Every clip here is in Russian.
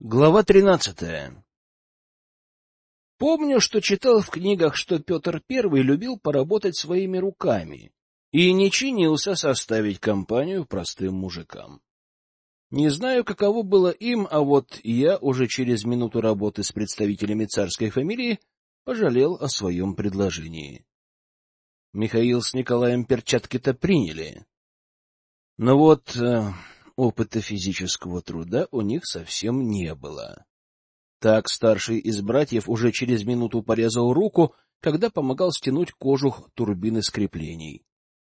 Глава тринадцатая Помню, что читал в книгах, что Петр I любил поработать своими руками и не чинился составить компанию простым мужикам. Не знаю, каково было им, а вот я уже через минуту работы с представителями царской фамилии пожалел о своем предложении. Михаил с Николаем перчатки-то приняли. Но вот э, опыта физического труда у них совсем не было. Так старший из братьев уже через минуту порезал руку, когда помогал стянуть кожух турбины скреплений.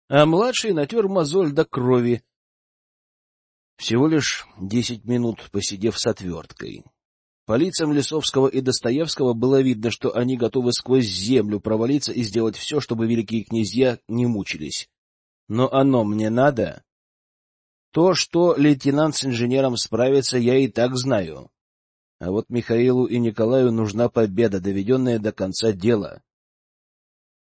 А младший натер мозоль до крови. Всего лишь десять минут посидев с отверткой. По лицам Лисовского и Достоевского было видно, что они готовы сквозь землю провалиться и сделать все, чтобы великие князья не мучились. Но оно мне надо? То, что лейтенант с инженером справится, я и так знаю. А вот Михаилу и Николаю нужна победа, доведенная до конца дела.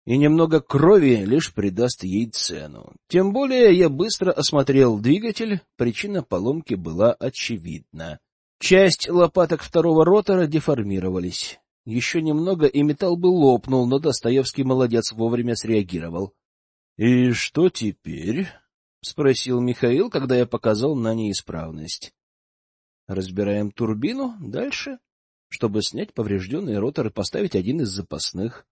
И немного крови лишь придаст ей цену. Тем более я быстро осмотрел двигатель, причина поломки была очевидна. Часть лопаток второго ротора деформировались. Еще немного, и металл бы лопнул, но Достоевский молодец вовремя среагировал. — И что теперь? — спросил Михаил, когда я показал на неисправность. Разбираем турбину дальше, чтобы снять поврежденный ротор и поставить один из запасных.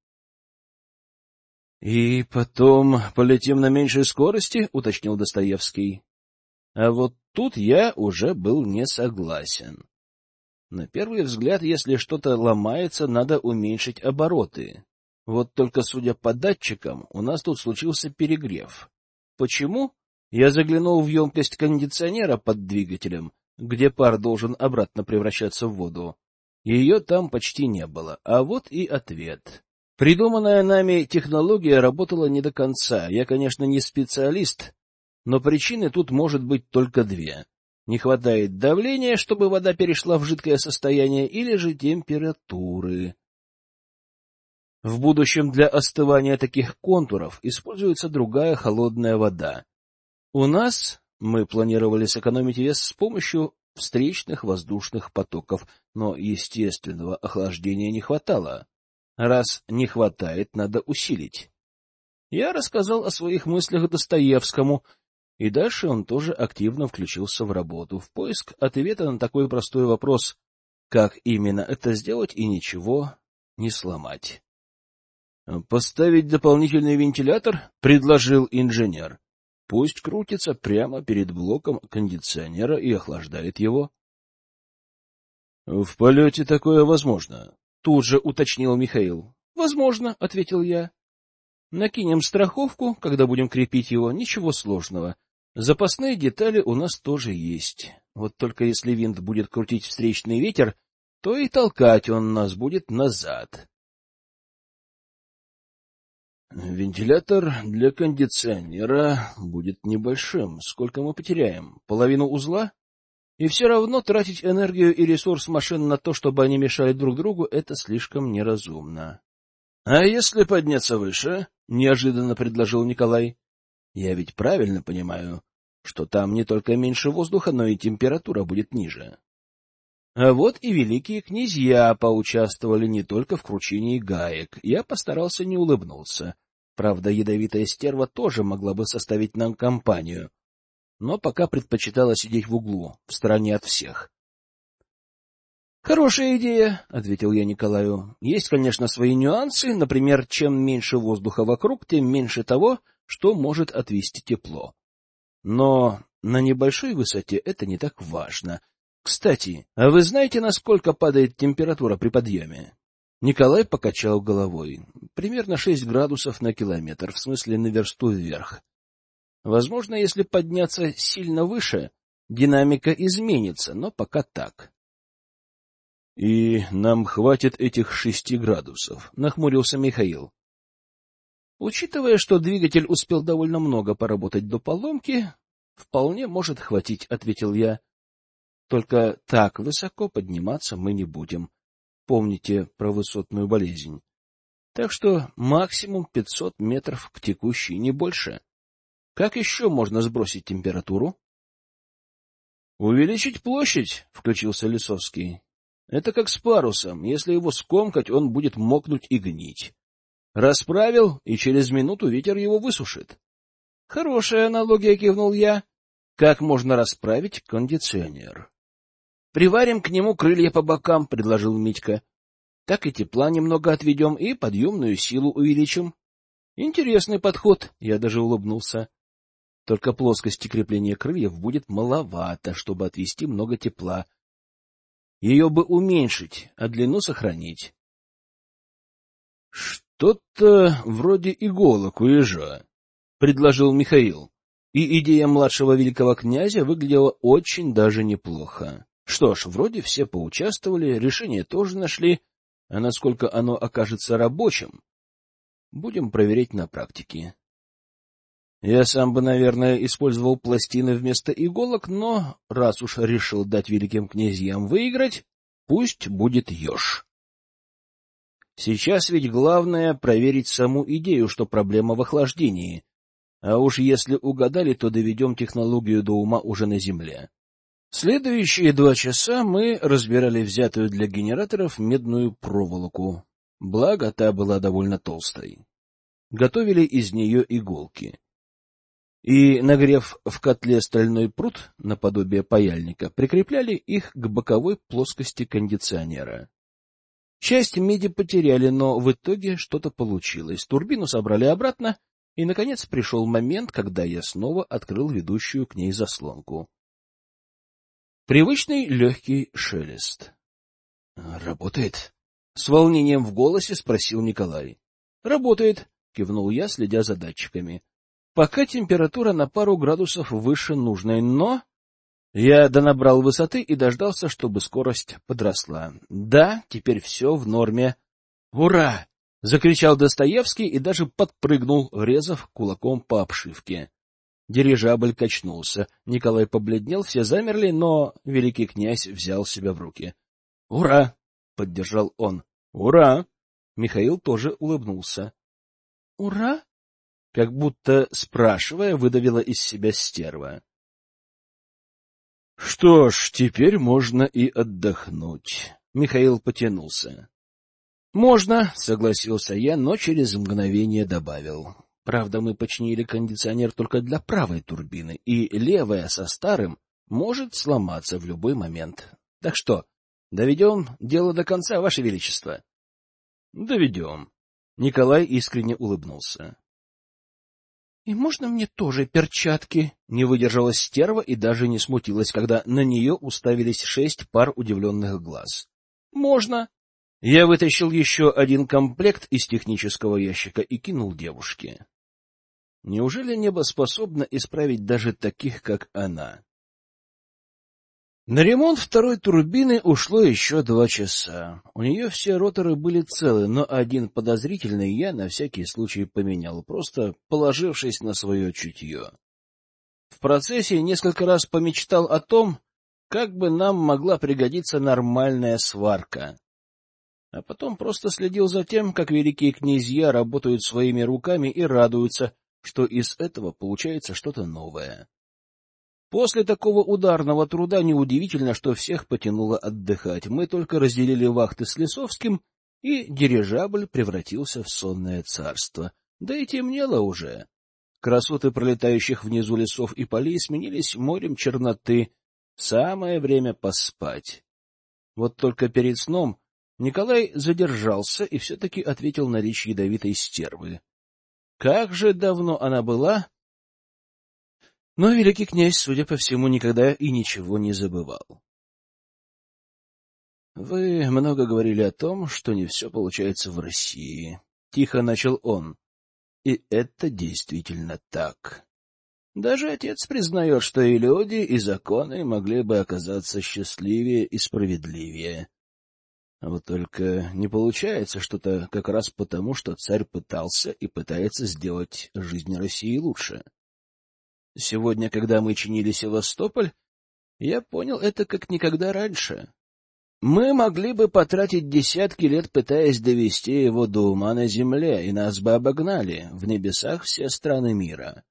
— И потом полетим на меньшей скорости, — уточнил Достоевский. А вот тут я уже был не согласен. На первый взгляд, если что-то ломается, надо уменьшить обороты. Вот только, судя по датчикам, у нас тут случился перегрев. Почему? Я заглянул в емкость кондиционера под двигателем где пар должен обратно превращаться в воду. Ее там почти не было. А вот и ответ. Придуманная нами технология работала не до конца. Я, конечно, не специалист, но причины тут может быть только две. Не хватает давления, чтобы вода перешла в жидкое состояние, или же температуры. В будущем для остывания таких контуров используется другая холодная вода. У нас мы планировали сэкономить вес с помощью встречных воздушных потоков, но естественного охлаждения не хватало. Раз не хватает, надо усилить. Я рассказал о своих мыслях Достоевскому, и дальше он тоже активно включился в работу, в поиск ответа на такой простой вопрос, как именно это сделать и ничего не сломать. «Поставить дополнительный вентилятор?» — предложил инженер. Пусть крутится прямо перед блоком кондиционера и охлаждает его. — В полете такое возможно, — тут же уточнил Михаил. — Возможно, — ответил я. — Накинем страховку, когда будем крепить его, ничего сложного. Запасные детали у нас тоже есть. Вот только если винт будет крутить встречный ветер, то и толкать он нас будет назад. Вентилятор для кондиционера будет небольшим. Сколько мы потеряем? Половину узла? И все равно тратить энергию и ресурс машин на то, чтобы они мешали друг другу, это слишком неразумно. — А если подняться выше? — неожиданно предложил Николай. — Я ведь правильно понимаю, что там не только меньше воздуха, но и температура будет ниже. А вот и великие князья поучаствовали не только в кручении гаек. Я постарался не улыбнуться. Правда, ядовитая стерва тоже могла бы составить нам компанию, но пока предпочитала сидеть в углу, в стороне от всех. «Хорошая идея», — ответил я Николаю. «Есть, конечно, свои нюансы. Например, чем меньше воздуха вокруг, тем меньше того, что может отвести тепло. Но на небольшой высоте это не так важно. Кстати, а вы знаете, насколько падает температура при подъеме? Николай покачал головой. Примерно шесть градусов на километр, в смысле на версту вверх. Возможно, если подняться сильно выше, динамика изменится, но пока так. — И нам хватит этих шести градусов, — нахмурился Михаил. — Учитывая, что двигатель успел довольно много поработать до поломки, вполне может хватить, — ответил я. Только так высоко подниматься мы не будем. Помните про высотную болезнь. Так что максимум 500 метров к текущей, не больше. Как еще можно сбросить температуру? — Увеличить площадь, — включился Лисовский. — Это как с парусом. Если его скомкать, он будет мокнуть и гнить. Расправил, и через минуту ветер его высушит. — Хорошая аналогия, — кивнул я. — Как можно расправить кондиционер? — Приварим к нему крылья по бокам, — предложил Митька. — Так и тепла немного отведем, и подъемную силу увеличим. — Интересный подход, — я даже улыбнулся. Только плоскости крепления крыльев будет маловато, чтобы отвести много тепла. Ее бы уменьшить, а длину сохранить. — Что-то вроде иголок у ежа, — предложил Михаил. И идея младшего великого князя выглядела очень даже неплохо. Что ж, вроде все поучаствовали, решение тоже нашли, а насколько оно окажется рабочим, Будем проверять на практике. Я сам бы, наверное, использовал пластины вместо иголок, но раз уж решил дать великим князьям выиграть, пусть будет еж. Сейчас ведь главное проверить саму идею, что проблема в охлаждении. А уж если угадали, то доведем технологию до ума уже на Земле. Следующие два часа мы разбирали взятую для генераторов медную проволоку. Благо, та была довольно толстой. Готовили из нее иголки. И, нагрев в котле стальной пруд наподобие паяльника, прикрепляли их к боковой плоскости кондиционера. Часть меди потеряли, но в итоге что-то получилось. Турбину собрали обратно, и, наконец, пришел момент, когда я снова открыл ведущую к ней заслонку. Привычный легкий шелест. — Работает? С волнением в голосе спросил Николай. — Работает, — кивнул я, следя за датчиками. Пока температура на пару градусов выше нужной, но... Я донабрал высоты и дождался, чтобы скорость подросла. Да, теперь все в норме. «Ура!» — закричал Достоевский и даже подпрыгнул, резав кулаком по обшивке. Дирижабль качнулся. Николай побледнел, все замерли, но великий князь взял себя в руки. «Ура!» — поддержал он. «Ура!» Михаил тоже улыбнулся. «Ура!» Как будто, спрашивая, выдавила из себя стерва. «Что ж, теперь можно и отдохнуть». Михаил потянулся. «Можно», — согласился я, но через мгновение добавил. «Правда, мы починили кондиционер только для правой турбины, и левая со старым может сломаться в любой момент. Так что, Доведем дело до конца, Ваше Величество. — Доведем. Николай искренне улыбнулся. — И можно мне тоже перчатки? Не выдержала стерва и даже не смутилась, когда на нее уставились шесть пар удивленных глаз. — Можно. Я вытащил еще один комплект из технического ящика и кинул девушке. Неужели небо способно исправить даже таких, как она? На ремонт второй турбины ушло еще два часа. У нее все роторы были целы, но один подозрительный я на всякий случай поменял, просто положившись на свое чутье. В процессе несколько раз помечтал о том, как бы нам могла пригодиться нормальная сварка. А потом просто следил за тем, как великие князья работают своими руками и радуются, что из этого получается что-то новое. После такого ударного труда неудивительно, что всех потянуло отдыхать. Мы только разделили вахты с Лесовским, и дирижабль превратился в сонное царство. Да и темнело уже. Красоты пролетающих внизу лесов и полей сменились морем черноты. Самое время поспать. Вот только перед сном Николай задержался и все-таки ответил на речь ядовитой стервы. Как же давно она была, но великий князь, судя по всему, никогда и ничего не забывал. — Вы много говорили о том, что не все получается в России. Тихо начал он. И это действительно так. Даже отец признает, что и люди, и законы могли бы оказаться счастливее и справедливее. Вот только не получается что-то как раз потому, что царь пытался и пытается сделать жизнь России лучше. — Сегодня, когда мы чинили Севастополь, я понял это как никогда раньше. Мы могли бы потратить десятки лет, пытаясь довести его до ума на земле, и нас бы обогнали в небесах все страны мира.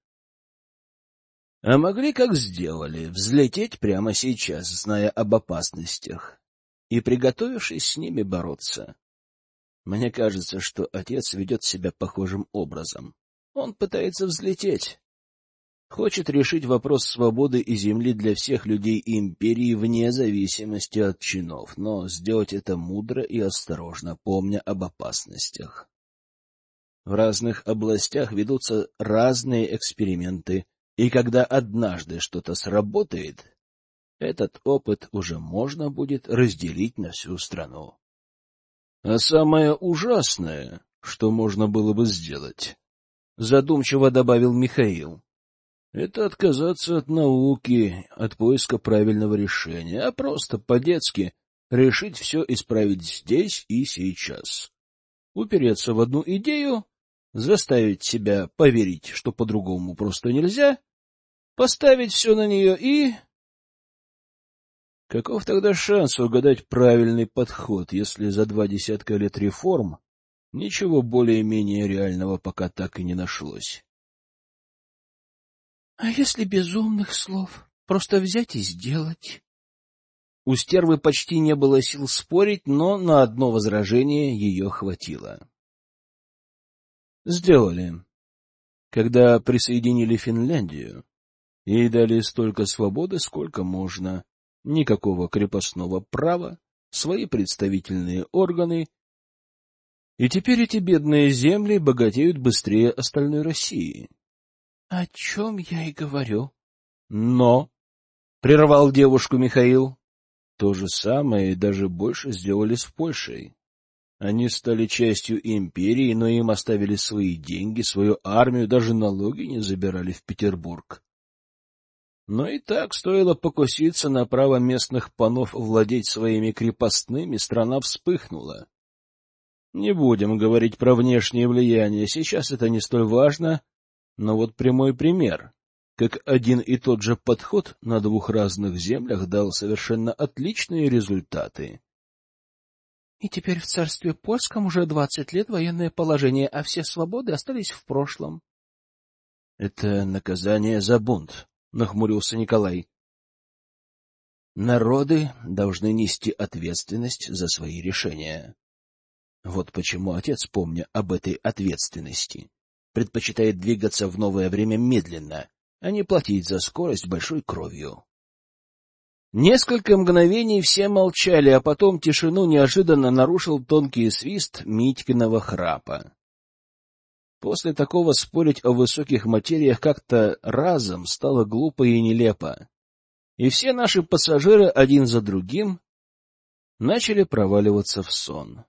А могли, как сделали, взлететь прямо сейчас, зная об опасностях, и приготовившись с ними бороться. Мне кажется, что отец ведет себя похожим образом. Он пытается взлететь. Хочет решить вопрос свободы и земли для всех людей империи вне зависимости от чинов, но сделать это мудро и осторожно, помня об опасностях. В разных областях ведутся разные эксперименты, и когда однажды что-то сработает, этот опыт уже можно будет разделить на всю страну. А самое ужасное, что можно было бы сделать, задумчиво добавил Михаил, это отказаться от науки, от поиска правильного решения, а просто по-детски решить все исправить здесь и сейчас. Упереться в одну идею заставить себя поверить, что по-другому просто нельзя, поставить все на нее и... Каков тогда шанс угадать правильный подход, если за два десятка лет реформ ничего более-менее реального пока так и не нашлось? — А если без умных слов? Просто взять и сделать? У стервы почти не было сил спорить, но на одно возражение ее хватило. Сделали. Когда присоединили Финляндию, ей дали столько свободы, сколько можно, никакого крепостного права, свои представительные органы, и теперь эти бедные земли богатеют быстрее остальной России. — О чем я и говорю. — Но, — прервал девушку Михаил, — то же самое и даже больше сделали с Польшей. Они стали частью империи, но им оставили свои деньги, свою армию, даже налоги не забирали в Петербург. Но и так стоило покуситься на право местных панов владеть своими крепостными, страна вспыхнула. Не будем говорить про внешнее влияние, сейчас это не столь важно, но вот прямой пример, как один и тот же подход на двух разных землях дал совершенно отличные результаты. И теперь в царстве польском уже двадцать лет военное положение, а все свободы остались в прошлом. — Это наказание за бунт, — нахмурился Николай. — Народы должны нести ответственность за свои решения. Вот почему отец, помня об этой ответственности, предпочитает двигаться в новое время медленно, а не платить за скорость большой кровью. Несколько мгновений все молчали, а потом тишину неожиданно нарушил тонкий свист Митькиного храпа. После такого спорить о высоких материях как-то разом стало глупо и нелепо, и все наши пассажиры один за другим начали проваливаться в сон.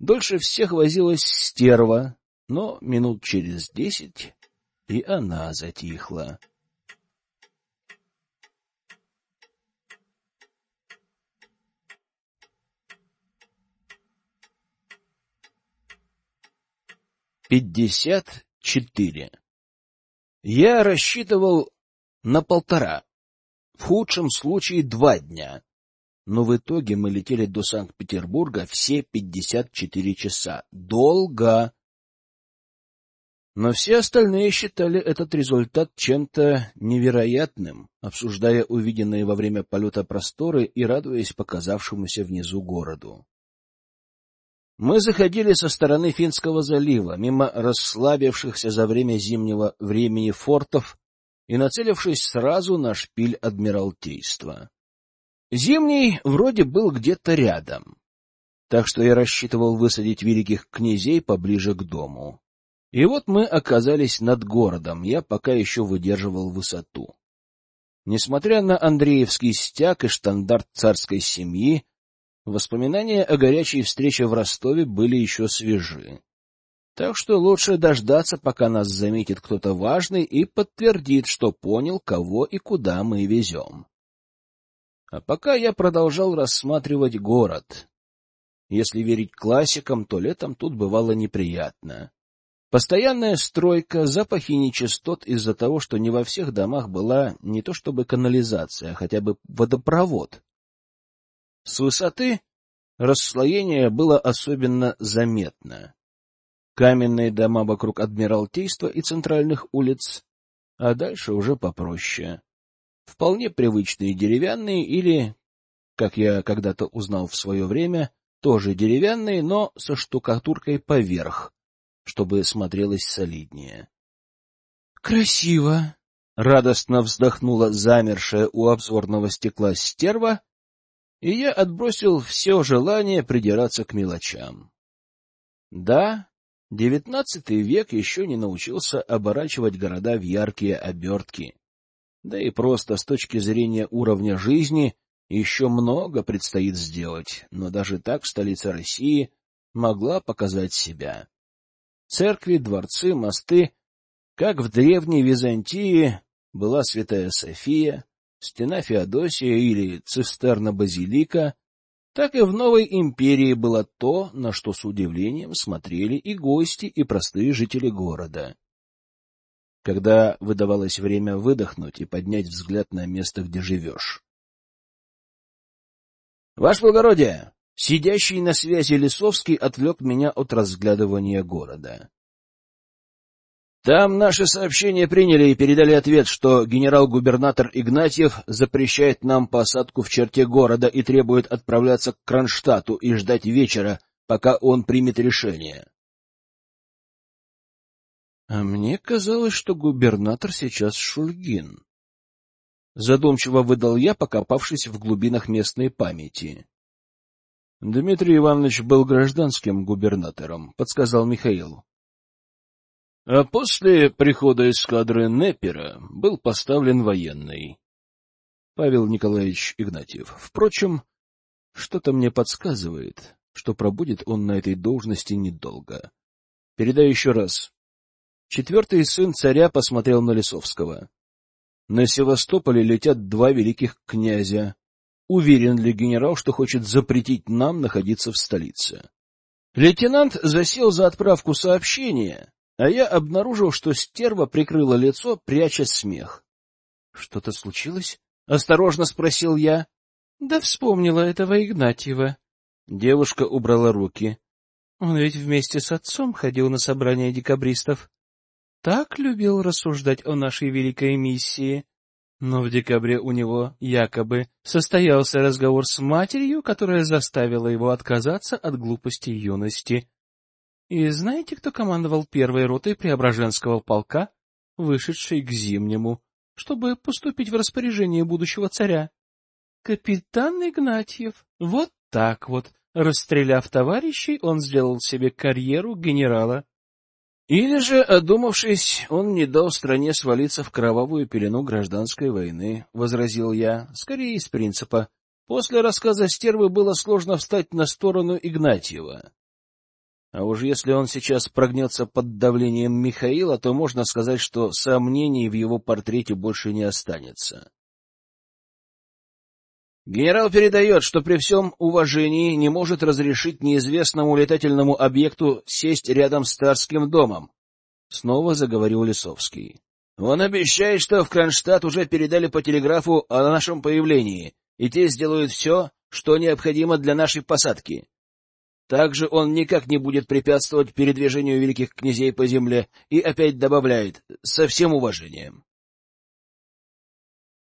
Дольше всех возилась стерва, но минут через десять и она затихла. Пятьдесят четыре. Я рассчитывал на полтора, в худшем случае два дня. Но в итоге мы летели до Санкт-Петербурга все пятьдесят четыре часа. Долго. Но все остальные считали этот результат чем-то невероятным, обсуждая увиденные во время полета просторы и радуясь показавшемуся внизу городу. Мы заходили со стороны Финского залива, мимо расслабившихся за время зимнего времени фортов и нацелившись сразу на шпиль Адмиралтейства. Зимний вроде был где-то рядом, так что я рассчитывал высадить великих князей поближе к дому. И вот мы оказались над городом, я пока еще выдерживал высоту. Несмотря на Андреевский стяг и штандарт царской семьи, Воспоминания о горячей встрече в Ростове были еще свежи. Так что лучше дождаться, пока нас заметит кто-то важный и подтвердит, что понял, кого и куда мы везем. А пока я продолжал рассматривать город. Если верить классикам, то летом тут бывало неприятно. Постоянная стройка, запахи нечистот из-за того, что не во всех домах была не то чтобы канализация, а хотя бы водопровод. С высоты расслоение было особенно заметно. Каменные дома вокруг Адмиралтейства и центральных улиц а дальше уже попроще. Вполне привычные деревянные или, как я когда-то узнал в свое время, тоже деревянные, но со штукатуркой поверх, чтобы смотрелось солиднее. «Красиво!» — радостно вздохнула замершая у обзорного стекла стерва, и я отбросил все желание придираться к мелочам. Да, девятнадцатый век еще не научился оборачивать города в яркие обертки. Да и просто с точки зрения уровня жизни еще много предстоит сделать, но даже так столица России могла показать себя. Церкви, дворцы, мосты, как в древней Византии была Святая София, стена Феодосия или цистерна Базилика, так и в новой империи было то, на что с удивлением смотрели и гости, и простые жители города. Когда выдавалось время выдохнуть и поднять взгляд на место, где живешь. — Ваше благородие! Сидящий на связи Лисовский отвлек меня от разглядывания города. Там наши сообщения приняли и передали ответ, что генерал-губернатор Игнатьев запрещает нам посадку в черте города и требует отправляться к Кронштадту и ждать вечера, пока он примет решение. А мне казалось, что губернатор сейчас Шульгин. Задумчиво выдал я, покопавшись в глубинах местной памяти. Дмитрий Иванович был гражданским губернатором, подсказал Михаил. А после прихода эскадры Неппера был поставлен военный. Павел Николаевич Игнатьев. Впрочем, что-то мне подсказывает, что пробудет он на этой должности недолго. Передай еще раз. Четвертый сын царя посмотрел на Лисовского. На Севастополе летят два великих князя. Уверен ли генерал, что хочет запретить нам находиться в столице? Лейтенант засел за отправку сообщения, а я обнаружил, что стерва прикрыла лицо, пряча смех. — Что-то случилось? — осторожно спросил я. — Да вспомнила этого Игнатьева. Девушка убрала руки. Он ведь вместе с отцом ходил на собрание декабристов. Так любил рассуждать о нашей великой миссии. Но в декабре у него якобы состоялся разговор с матерью, которая заставила его отказаться от глупости юности. И знаете, кто командовал первой ротой Преображенского полка, вышедшей к Зимнему, чтобы поступить в распоряжение будущего царя? Капитан Игнатьев. Вот так вот, расстреляв товарищей, он сделал себе карьеру генерала. Или же, одумавшись, он не дал стране свалиться в кровавую пелену гражданской войны, — возразил я, скорее из принципа. После рассказа стервы было сложно встать на сторону Игнатьева. А уж если он сейчас прогнется под давлением Михаила, то можно сказать, что сомнений в его портрете больше не останется. Генерал передает, что при всем уважении не может разрешить неизвестному летательному объекту сесть рядом с царским домом. Снова заговорил Лисовский. Он обещает, что в Кронштадт уже передали по телеграфу о нашем появлении, и те сделают все, что необходимо для нашей посадки. Также он никак не будет препятствовать передвижению великих князей по земле и опять добавляет «со всем уважением».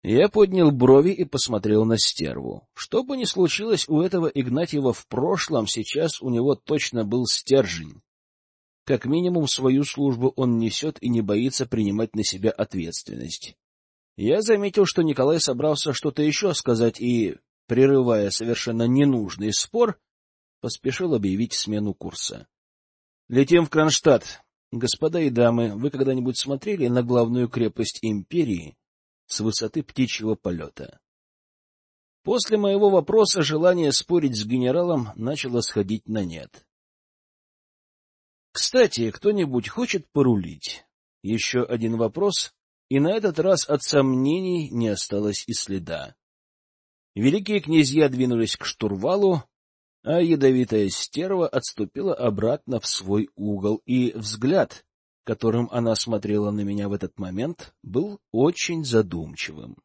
Я поднял брови и посмотрел на стерву. Что бы ни случилось у этого Игнатьева в прошлом, сейчас у него точно был стержень. Как минимум свою службу он несет и не боится принимать на себя ответственность. Я заметил, что Николай собрался что-то еще сказать и, прерывая совершенно ненужный спор, поспешил объявить смену курса. — Летим в Кронштадт. Господа и дамы, вы когда-нибудь смотрели на главную крепость империи с высоты птичьего полета? После моего вопроса желание спорить с генералом начало сходить на нет. Кстати, кто-нибудь хочет порулить? Еще один вопрос, и на этот раз от сомнений не осталось и следа. Великие князья двинулись к штурвалу, а ядовитая стерва отступила обратно в свой угол, и взгляд, которым она смотрела на меня в этот момент, был очень задумчивым.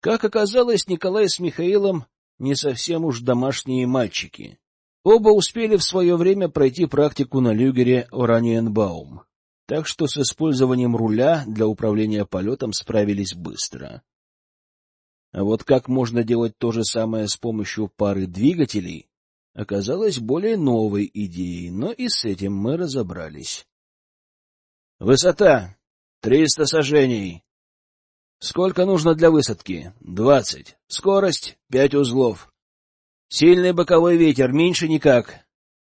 Как оказалось, Николай с Михаилом не совсем уж домашние мальчики. Оба успели в свое время пройти практику на люгере Ораниенбаум. так что с использованием руля для управления полетом справились быстро. А вот как можно делать то же самое с помощью пары двигателей, оказалось более новой идеей, но и с этим мы разобрались. Высота — триста сажений. Сколько нужно для высадки? Двадцать. Скорость — пять узлов. Сильный боковой ветер, меньше никак.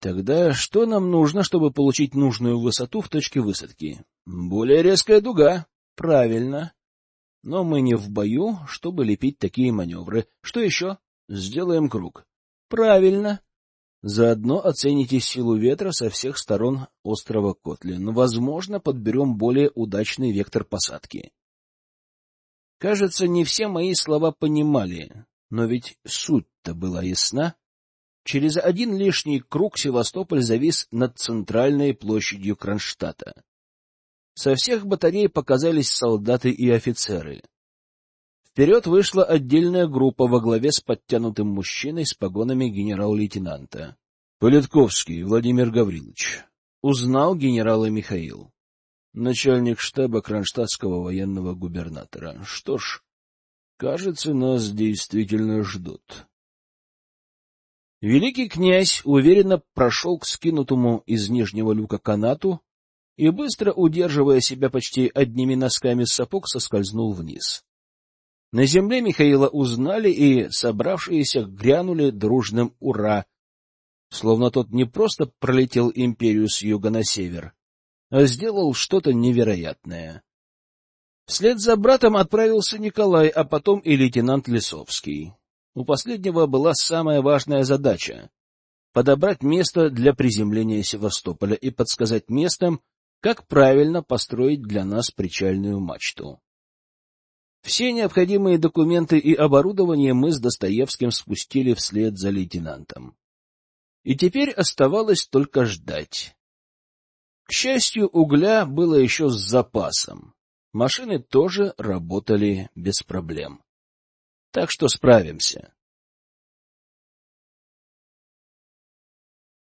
Тогда что нам нужно, чтобы получить нужную высоту в точке высадки? Более резкая дуга. Правильно. Но мы не в бою, чтобы лепить такие маневры. Что еще? Сделаем круг. Правильно. Заодно оцените силу ветра со всех сторон острова Котлин. Возможно, подберем более удачный вектор посадки. Кажется, не все мои слова понимали, но ведь суть-то была ясна. Через один лишний круг Севастополь завис над центральной площадью Кронштадта. Со всех батарей показались солдаты и офицеры. Вперед вышла отдельная группа во главе с подтянутым мужчиной с погонами генерал-лейтенанта. — Политковский Владимир Гаврилович. Узнал генерала Михаил. Начальник штаба кронштадтского военного губернатора. Что ж, кажется, нас действительно ждут. Великий князь уверенно прошел к скинутому из нижнего люка канату и, быстро удерживая себя почти одними носками сапог, соскользнул вниз. На земле Михаила узнали и собравшиеся грянули дружным «Ура!», словно тот не просто пролетел империю с юга на север, а сделал что-то невероятное. Вслед за братом отправился Николай, а потом и лейтенант Лисовский. У последнего была самая важная задача — подобрать место для приземления Севастополя и подсказать местным, как правильно построить для нас причальную мачту. Все необходимые документы и оборудование мы с Достоевским спустили вслед за лейтенантом. И теперь оставалось только ждать. К счастью, угля было еще с запасом. Машины тоже работали без проблем. Так что справимся.